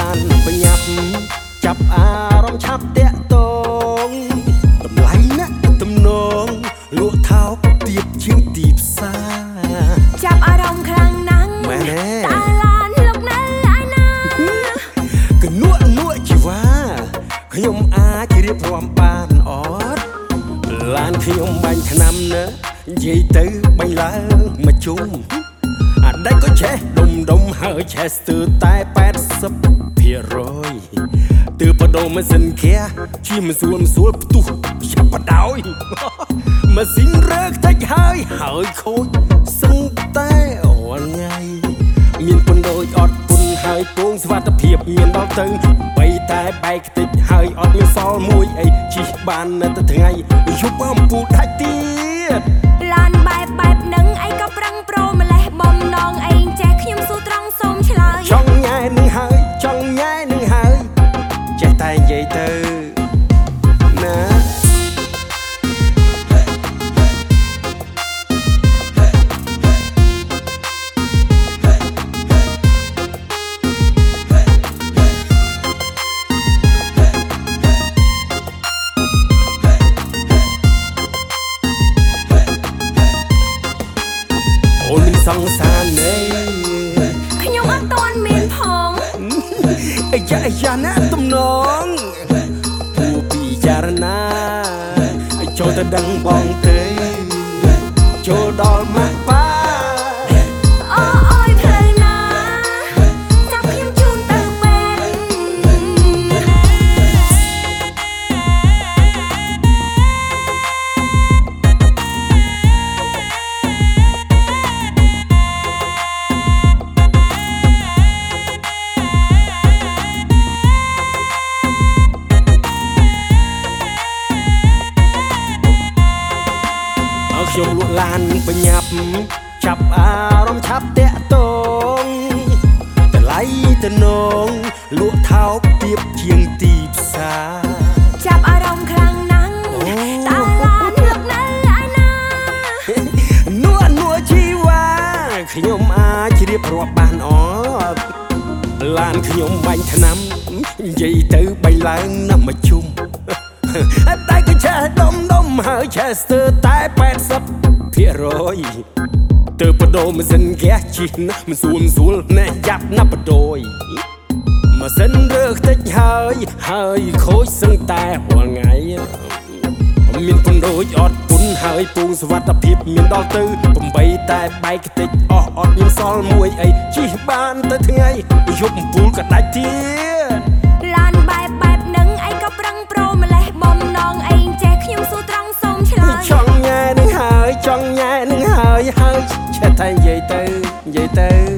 បានប្រញាប់ចាប់អារម្មណ៍ឆាប់តាក់តងតម្លៃណាស់ទំនងលក់ថោកទៀតជាងទីផ្សារចាប់អារម្មណ៍ខ្លាំងណាស់មែនទេតាឡានលោកនៅឯណាកងក់លក់ជីវ៉ាខ្ញុំអាចរៀបរាប់បានអត់ឡានខ្ញុំបាញ់ឆ្នាំណានិយាយទៅបាញ់ឡើងមកជុំអាដេចក៏ចេះដុំដុំហើយឆេះស្ទើរតែ80 ទើបបដូរម៉ាស៊ីនឃាជិះមិនស្រួលមិនស្រួលផ្ទុះចាប់បដោយម៉ាស៊ីនរើខ្ទេចហើយហើយខូចសឹងតែរាល់ថ្ងៃមានពន្ធដូចអត់ពន្ធហើយពងស្វាតភាពមានដល់ទៅបីតែបែកខ្ទេចហើយអត់មានសល់មួយអីជិះបាននៅតែថ្ងៃយប់អំពូដាច់ទៀត ង្សារណែខ្ញុំអត់ទាន់មានផងអាយ៉ាអាយ៉ាណាទំនងពូពិចារណាចូលទៅដឹងបងទេចូលដល់ម៉ាក់ប៉ា ខ្ញុំលក់ឡានបញ្ញាប់ចាប់អារម្មណ៍ឆាប់តាក់តងតម្លៃតំណងលក់ថោកទៀបជាងទីផ្សារចាប់អារម្មណ៍ខ្លាំងណាស់តើឡានលឹកនៅឯណានួននួជីវ៉ាខ្ញុំអាចរៀបរាប់បានអត់ឡានខ្ញុំបាញ់ឆ្នាំនិយាយទៅបាញ់ឡើងណាស់មកជុំ តែក៏ចេះដុំដុំហើយចេះស្ទើរតែ80ភាគរយទើបបដូរម៉ាស៊ីនហ្គាសជិះណាស់មិនស្រួលមិនស្រួលណែយ៉ាប់ណាស់បដូរម៉ាស៊ីនរើខ្ទេចហើយហើយខូចសឹងតែរាល់ថ្ងៃមានពន្ធដូចអត់ពន្ធហើយពងសវត្ថភាពមានដល់ទៅ8តែបែកខ្ទេចអស់អត់មានសល់មួយអីជិះបានទៅថ្ងៃយប់អំពូលក៏ដាច់ទៀត tới